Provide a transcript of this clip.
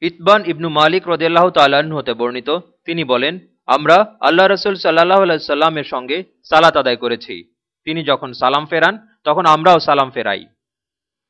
ইতবান ইবনু মালিক রদেলাহ তাল্লাহ্ন হতে বর্ণিত। তিনি বলেন, আমরা আল্লাহ রসুল সাল্লাহ সাল্লামের সঙ্গে সালাত আদায় করেছি। তিনি যখন সালাম ফেরান, তখন আমরাও সালাম ফেরাই।